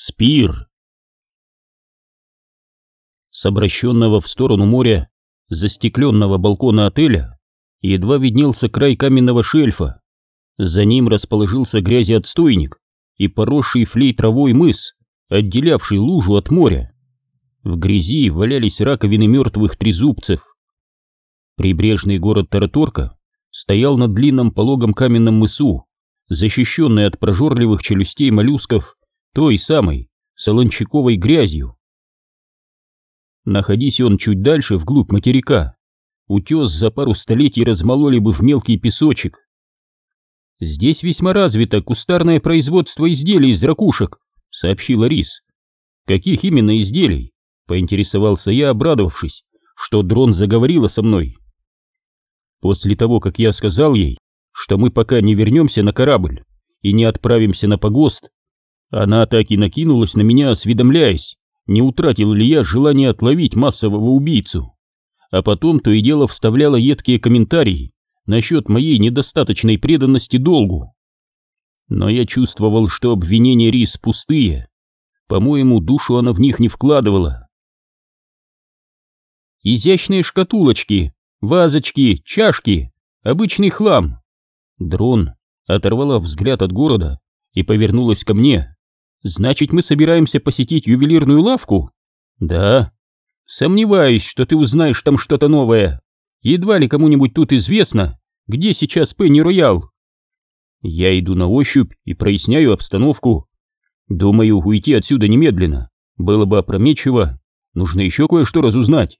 Спир. С обращенного в сторону моря застекленного балкона отеля едва виднелся край каменного шельфа. За ним расположился грязеотстойник и поросший флей травой мыс, отделявший лужу от моря. В грязи валялись раковины мертвых трезубцев. Прибрежный город Тараторка стоял на длинном пологом каменном мысу, защищенный от прожорливых челюстей моллюсков той самой солончаковой грязью. Находись он чуть дальше, вглубь материка, утес за пару столетий размололи бы в мелкий песочек. «Здесь весьма развито кустарное производство изделий из ракушек», — сообщила Рис. «Каких именно изделий?» — поинтересовался я, обрадовавшись, что дрон заговорила со мной. После того, как я сказал ей, что мы пока не вернемся на корабль и не отправимся на погост, она так и накинулась на меня, осведомляясь, не утратил ли я желание отловить массового убийцу. А потом то и дело вставляла едкие комментарии насчет моей недостаточной преданности долгу. Но я чувствовал, что обвинения Рис пустые. По-моему, душу она в них не вкладывала. Изящные шкатулочки, вазочки, чашки, обычный хлам. Дрон оторвала взгляд от города и повернулась ко мне. Значит, мы собираемся посетить ювелирную лавку? Да. Сомневаюсь, что ты узнаешь там что-то новое. Едва ли кому-нибудь тут известно, где сейчас Пенни Роял. Я иду на ощупь и проясняю обстановку. Думаю, уйти отсюда немедленно. Было бы опрометчиво. Нужно еще кое-что разузнать.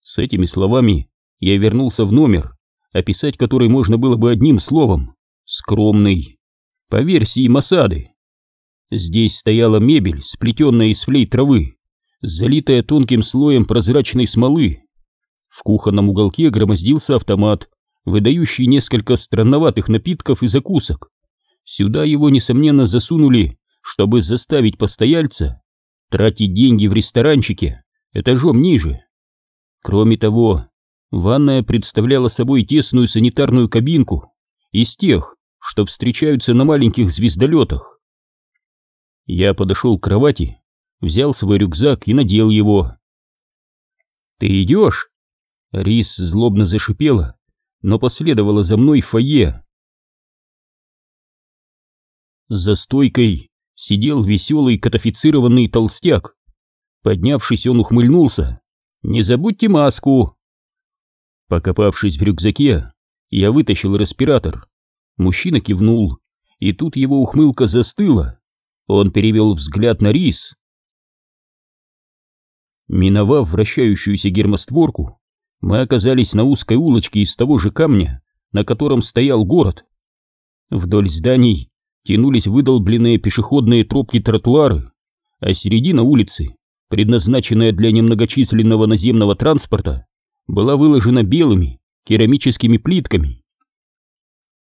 С этими словами я вернулся в номер, описать который можно было бы одним словом — скромный по версии Масады. Здесь стояла мебель, сплетенная из флей травы, залитая тонким слоем прозрачной смолы. В кухонном уголке громоздился автомат, выдающий несколько странноватых напитков и закусок. Сюда его, несомненно, засунули, чтобы заставить постояльца тратить деньги в ресторанчике этажом ниже. Кроме того, ванная представляла собой тесную санитарную кабинку из тех, что встречаются на маленьких звездолетах. Я подошел к кровати, взял свой рюкзак и надел его. «Ты идешь?» Рис злобно зашипела, но последовала за мной в фойе. За стойкой сидел веселый катафицированный толстяк. Поднявшись, он ухмыльнулся. «Не забудьте маску!» Покопавшись в рюкзаке, я вытащил респиратор Мужчина кивнул, и тут его ухмылка застыла. Он перевел взгляд на рис. Миновав вращающуюся гермостворку, мы оказались на узкой улочке из того же камня, на котором стоял город. Вдоль зданий тянулись выдолбленные пешеходные тропки-тротуары, а середина улицы, предназначенная для немногочисленного наземного транспорта, была выложена белыми керамическими плитками.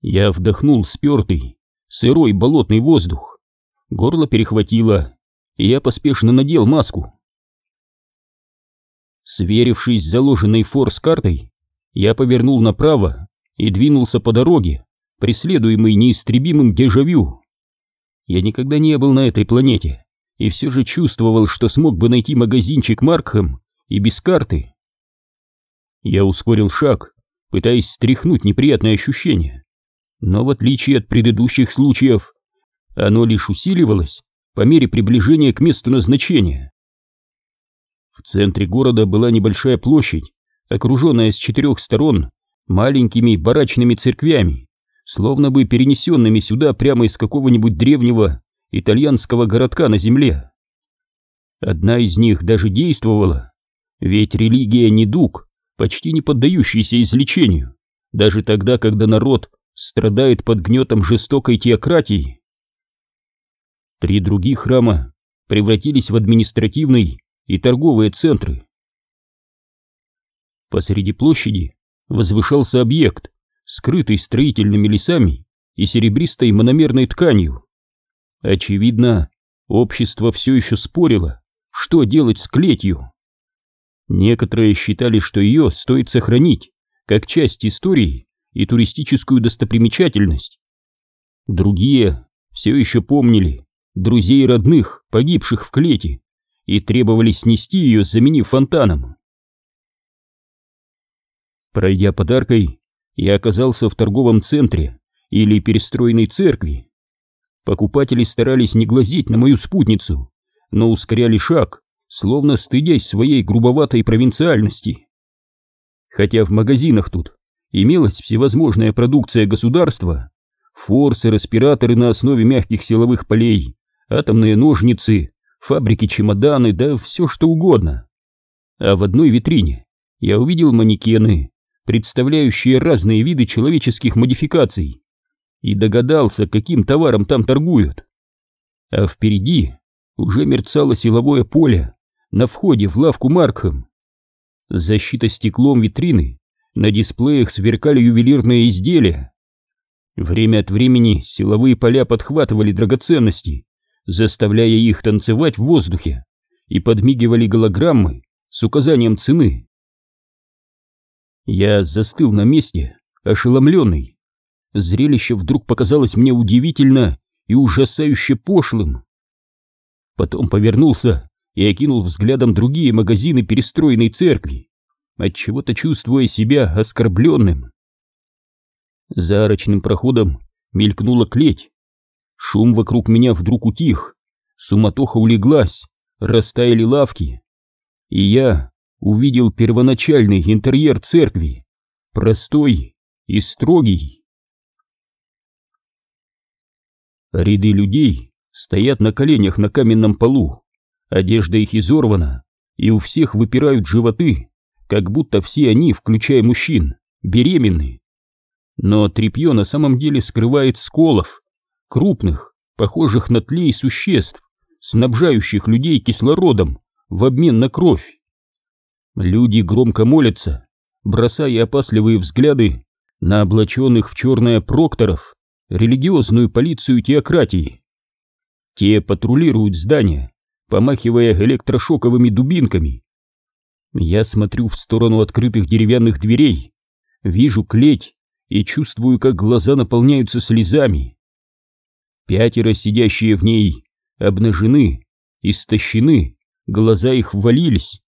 Я вдохнул спертый, сырой болотный воздух. Горло перехватило, и я поспешно надел маску. Сверившись с заложенной форс-картой, я повернул направо и двинулся по дороге, преследуемый неистребимым дежавю. Я никогда не был на этой планете и все же чувствовал, что смог бы найти магазинчик Маркхэм и без карты. Я ускорил шаг, пытаясь стряхнуть неприятные ощущения но в отличие от предыдущих случаев, оно лишь усиливалось по мере приближения к месту назначения. В центре города была небольшая площадь, окруженная с четырех сторон маленькими барачными церквями, словно бы перенесенными сюда прямо из какого-нибудь древнего итальянского городка на земле. Одна из них даже действовала, ведь религия недуг, почти не поддающийся излечению, даже тогда, когда народ страдает под гнетом жестокой теократии. Три других храма превратились в административные и торговые центры. Посреди площади возвышался объект, скрытый строительными лесами и серебристой мономерной тканью. Очевидно, общество все еще спорило, что делать с клетью. Некоторые считали, что ее стоит сохранить, как часть истории, и туристическую достопримечательность. Другие все еще помнили друзей и родных, погибших в клете, и требовали снести ее, заменив фонтаном. Пройдя подаркой, я оказался в торговом центре или перестроенной церкви. Покупатели старались не глазеть на мою спутницу, но ускоряли шаг, словно стыдясь своей грубоватой провинциальности. Хотя в магазинах тут имелась всевозможная продукция государства, форсы, респираторы на основе мягких силовых полей, атомные ножницы, фабрики-чемоданы, да все что угодно. А в одной витрине я увидел манекены, представляющие разные виды человеческих модификаций, и догадался, каким товаром там торгуют. А впереди уже мерцало силовое поле на входе в лавку Маркхэм. Защита стеклом витрины, на дисплеях сверкали ювелирные изделия. Время от времени силовые поля подхватывали драгоценности, заставляя их танцевать в воздухе, и подмигивали голограммы с указанием цены. Я застыл на месте, ошеломленный. Зрелище вдруг показалось мне удивительно и ужасающе пошлым. Потом повернулся и окинул взглядом другие магазины перестроенной церкви, отчего-то чувствуя себя оскорбленным. За арочным проходом мелькнула клеть. Шум вокруг меня вдруг утих, суматоха улеглась, растаяли лавки, и я увидел первоначальный интерьер церкви, простой и строгий. Ряды людей стоят на коленях на каменном полу, одежда их изорвана, и у всех выпирают животы, как будто все они, включая мужчин, беременны. Но тряпье на самом деле скрывает сколов, крупных, похожих на тлей существ, снабжающих людей кислородом в обмен на кровь. Люди громко молятся, бросая опасливые взгляды на облаченных в черное прокторов, религиозную полицию теократии. Те патрулируют здания, помахивая электрошоковыми дубинками. Я смотрю в сторону открытых деревянных дверей, вижу клеть и чувствую, как глаза наполняются слезами. Пятеро, сидящие в ней, обнажены, истощены, глаза их ввалились.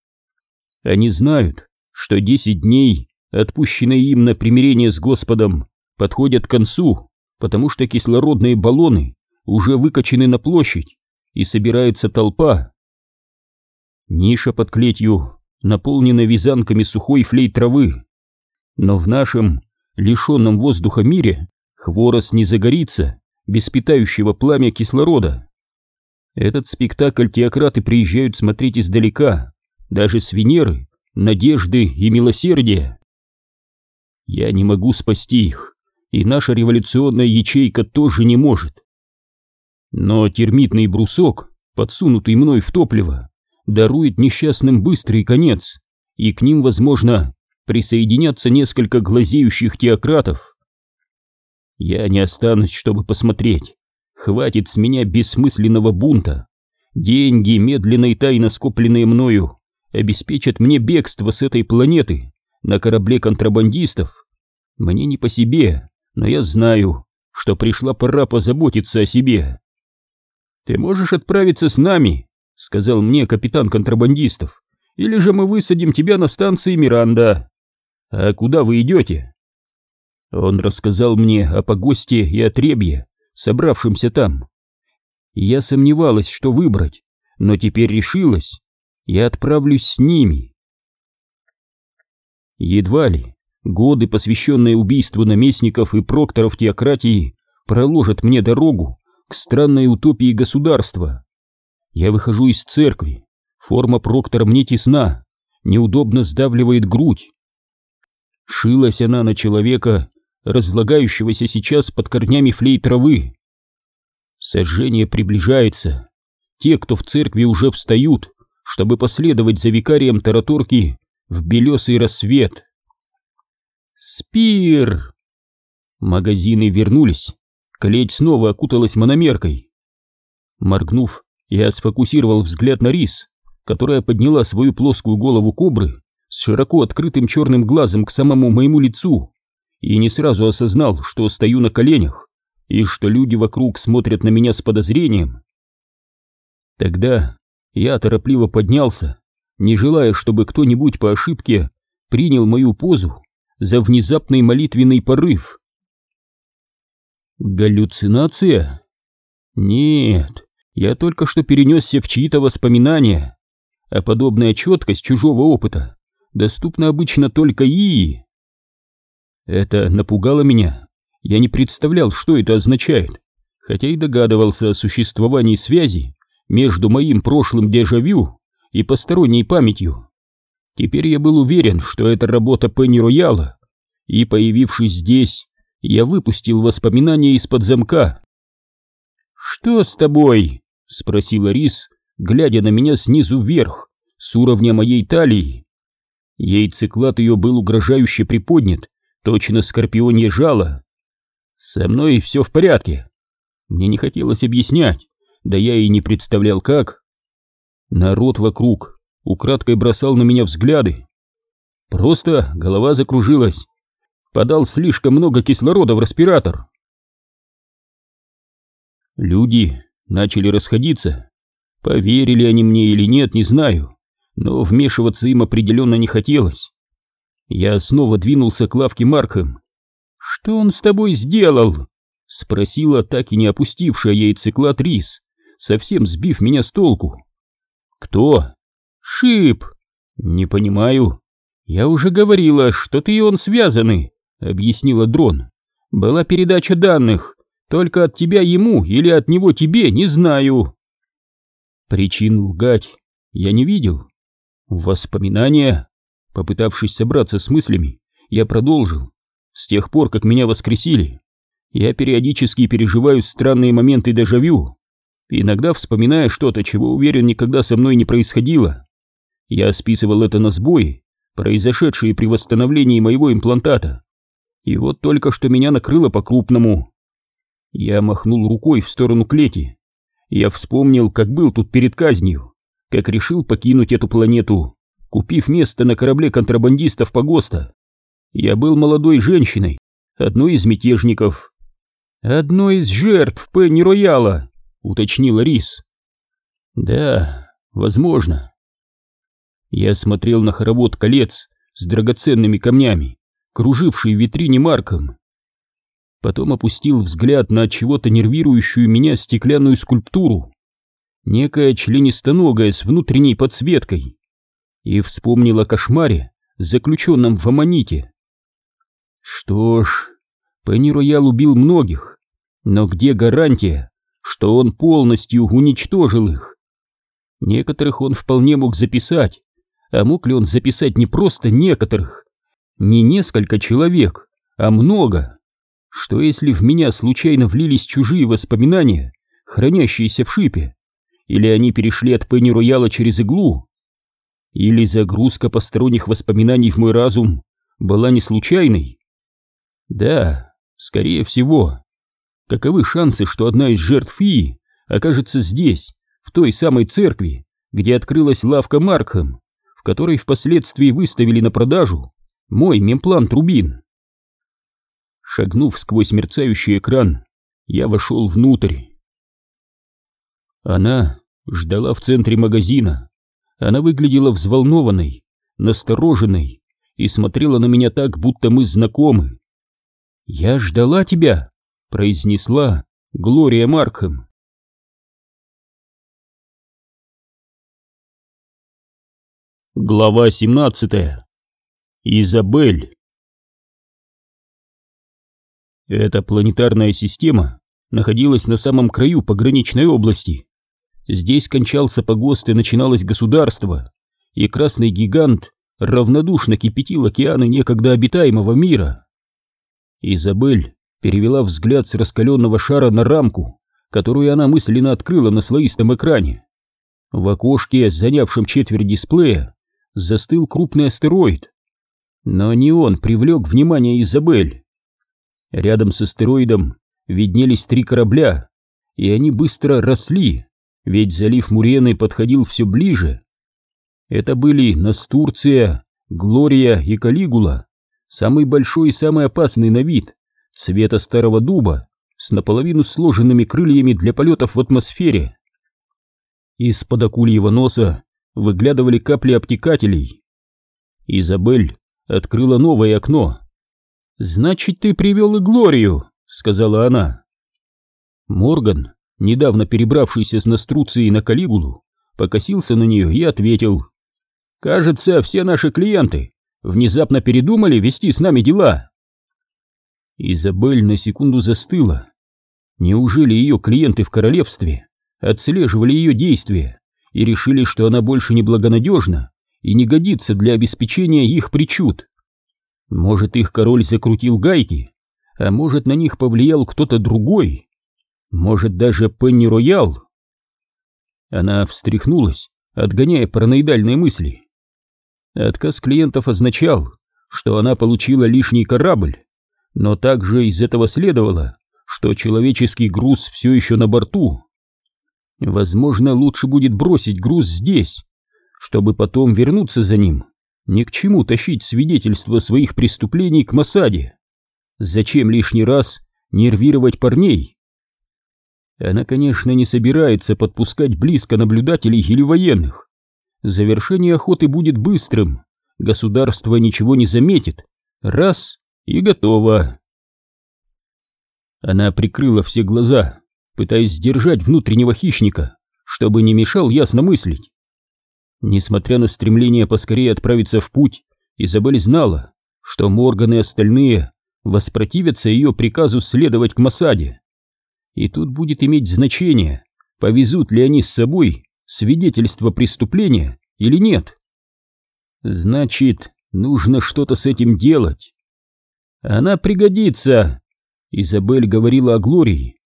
Они знают, что десять дней, отпущенные им на примирение с Господом, подходят к концу, потому что кислородные баллоны уже выкачены на площадь, и собирается толпа. Ниша под клетью наполнена вязанками сухой флей травы, но в нашем, лишенном воздуха мире, хворост не загорится без питающего пламя кислорода. Этот спектакль теократы приезжают смотреть издалека, даже с Венеры, надежды и милосердия. Я не могу спасти их, и наша революционная ячейка тоже не может. Но термитный брусок, подсунутый мной в топливо, дарует несчастным быстрый конец, и к ним, возможно, присоединятся несколько глазеющих теократов. Я не останусь, чтобы посмотреть. Хватит с меня бессмысленного бунта. Деньги, медленно и тайно скопленные мною, обеспечат мне бегство с этой планеты на корабле контрабандистов. Мне не по себе, но я знаю, что пришла пора позаботиться о себе. «Ты можешь отправиться с нами», — сказал мне капитан контрабандистов, «или же мы высадим тебя на станции Миранда». «А куда вы идете?» Он рассказал мне о погосте и отребье, собравшемся там. Я сомневалась, что выбрать, но теперь решилась я отправлюсь с ними. Едва ли годы, посвященные убийству наместников и прокторов теократии, проложат мне дорогу к странной утопии государства. Я выхожу из церкви, форма проктора мне тесна, неудобно сдавливает грудь. Шилась она на человека, разлагающегося сейчас под корнями флей травы. Сожжение приближается. Те, кто в церкви уже встают, чтобы последовать за викарием Тараторки в белесый рассвет. Спир! Магазины вернулись, клеть снова окуталась мономеркой. Моргнув, я сфокусировал взгляд на рис, которая подняла свою плоскую голову кобры с широко открытым черным глазом к самому моему лицу, и не сразу осознал, что стою на коленях, и что люди вокруг смотрят на меня с подозрением. Тогда я торопливо поднялся, не желая, чтобы кто-нибудь по ошибке принял мою позу за внезапный молитвенный порыв. Галлюцинация? Нет, я только что перенесся в чьи-то воспоминания, а подобная четкость чужого опыта доступна обычно только ИИ. Это напугало меня. Я не представлял, что это означает, хотя и догадывался о существовании связи между моим прошлым дежавю и посторонней памятью. Теперь я был уверен, что это работа Пенни Рояла, и, появившись здесь, я выпустил воспоминания из-под замка. «Что с тобой?» — спросила Рис, глядя на меня снизу вверх, с уровня моей талии. Яйцеклад ее был угрожающе приподнят, точно скорпионье жало. «Со мной все в порядке». Мне не хотелось объяснять, да я и не представлял как. Народ вокруг украдкой бросал на меня взгляды. Просто голова закружилась. Подал слишком много кислорода в респиратор. Люди начали расходиться. Поверили они мне или нет, не знаю, но вмешиваться им определенно не хотелось. Я снова двинулся к лавке Маркхэм. «Что он с тобой сделал?» — спросила так и не опустившая яйцеклад Рис, совсем сбив меня с толку. «Кто?» «Шип!» «Не понимаю». «Я уже говорила, что ты и он связаны», — объяснила Дрон. «Была передача данных, только от тебя ему или от него тебе, не знаю». Причин лгать я не видел. Воспоминания, попытавшись собраться с мыслями, я продолжил. С тех пор, как меня воскресили, я периодически переживаю странные моменты дежавю, иногда вспоминая что-то, чего, уверен, никогда со мной не происходило. Я списывал это на сбои, произошедшие при восстановлении моего имплантата. И вот только что меня накрыло по-крупному. Я махнул рукой в сторону клети. Я вспомнил, как был тут перед казнью, как решил покинуть эту планету, купив место на корабле контрабандистов Погоста. Я был молодой женщиной, одной из мятежников. «Одной из жертв Пенни Рояла», — уточнила Рис. «Да, возможно. Я смотрел на хоровод колец с драгоценными камнями, круживший в витрине марком. Потом опустил взгляд на чего-то нервирующую меня стеклянную скульптуру, некая членистоногая с внутренней подсветкой, и вспомнил о кошмаре, заключенном в аммоните. Что ж, Пенни Роял убил многих, но где гарантия, что он полностью уничтожил их? Некоторых он вполне мог записать, а мог ли он записать не просто некоторых, не несколько человек, а много? Что если в меня случайно влились чужие воспоминания, хранящиеся в шипе? Или они перешли от Пенни Рояла через иглу? Или загрузка посторонних воспоминаний в мой разум была не случайной? Да, скорее всего. Каковы шансы, что одна из жертв Ии окажется здесь, в той самой церкви, где открылась лавка Маркхэм? в которой впоследствии выставили на продажу мой мемплан Трубин. Шагнув сквозь мерцающий экран, я вошел внутрь. Она ждала в центре магазина. Она выглядела взволнованной, настороженной и смотрела на меня так, будто мы знакомы. «Я ждала тебя», — произнесла Глория Маркхэм. Глава 17. Изабель. Эта планетарная система находилась на самом краю пограничной области. Здесь кончался погост и начиналось государство, и красный гигант равнодушно кипятил океаны некогда обитаемого мира. Изабель перевела взгляд с раскаленного шара на рамку, которую она мысленно открыла на слоистом экране. В окошке, занявшем четверть дисплея, застыл крупный астероид. Но не он привлек внимание Изабель. Рядом с астероидом виднелись три корабля, и они быстро росли, ведь залив Мурены подходил все ближе. Это были Настурция, Глория и Калигула, самый большой и самый опасный на вид, цвета старого дуба, с наполовину сложенными крыльями для полетов в атмосфере. Из-под акульего носа выглядывали капли обтекателей. Изабель открыла новое окно. «Значит, ты привел и Глорию», — сказала она. Морган, недавно перебравшийся с Наструции на Калигулу, покосился на нее и ответил. «Кажется, все наши клиенты внезапно передумали вести с нами дела». Изабель на секунду застыла. Неужели ее клиенты в королевстве отслеживали ее действия и решили, что она больше не благонадежна и не годится для обеспечения их причуд? Может, их король закрутил гайки, а может, на них повлиял кто-то другой? Может, даже Пенни Роял? Она встряхнулась, отгоняя параноидальные мысли. Отказ клиентов означал, что она получила лишний корабль, но также из этого следовало, что человеческий груз все еще на борту. Возможно, лучше будет бросить груз здесь, чтобы потом вернуться за ним. Ни к чему тащить свидетельства своих преступлений к Масаде. Зачем лишний раз нервировать парней? Она, конечно, не собирается подпускать близко наблюдателей или военных. Завершение охоты будет быстрым, государство ничего не заметит. Раз — и готово. Она прикрыла все глаза, пытаясь сдержать внутреннего хищника, чтобы не мешал ясно мыслить. Несмотря на стремление поскорее отправиться в путь, Изабель знала, что Морган и остальные воспротивятся ее приказу следовать к Масаде. И тут будет иметь значение, повезут ли они с собой свидетельство преступления или нет. Значит, нужно что-то с этим делать. Она пригодится, Изабель говорила о Глории.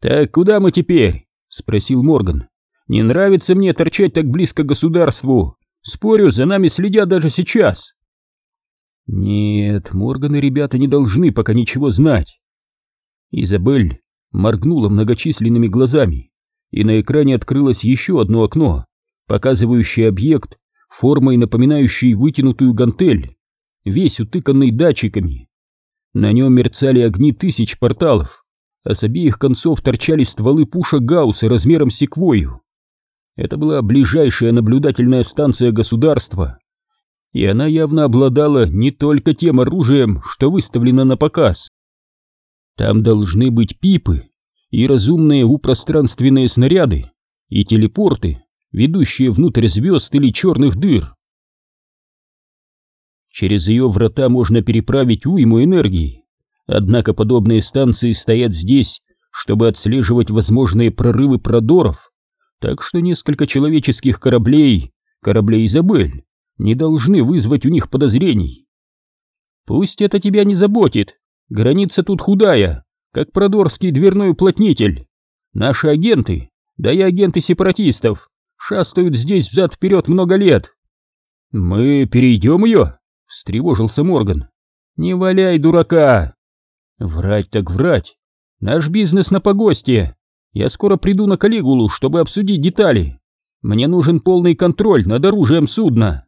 Так куда мы теперь? спросил Морган. Не нравится мне торчать так близко к государству. Спорю, за нами следят даже сейчас. Нет, Морган и ребята не должны пока ничего знать. Изабель моргнула многочисленными глазами, и на экране открылось еще одно окно, показывающее объект, формой напоминающий вытянутую гантель, весь утыканный датчиками. На нем мерцали огни тысяч порталов, а с обеих концов торчали стволы пушек Гаусса размером с секвою. Это была ближайшая наблюдательная станция государства, и она явно обладала не только тем оружием, что выставлено на показ. Там должны быть пипы и разумные упространственные снаряды, и телепорты, ведущие внутрь звезд или черных дыр. Через ее врата можно переправить уйму энергии. Однако подобные станции стоят здесь, чтобы отслеживать возможные прорывы продоров, так что несколько человеческих кораблей, кораблей Изабель, не должны вызвать у них подозрений. Пусть это тебя не заботит, граница тут худая, как продорский дверной уплотнитель. Наши агенты, да и агенты сепаратистов, шастают здесь взад-вперед много лет. Мы перейдем ее? встревожился Морган. «Не валяй, дурака!» «Врать так врать! Наш бизнес на погосте! Я скоро приду на Калигулу, чтобы обсудить детали. Мне нужен полный контроль над оружием судна!»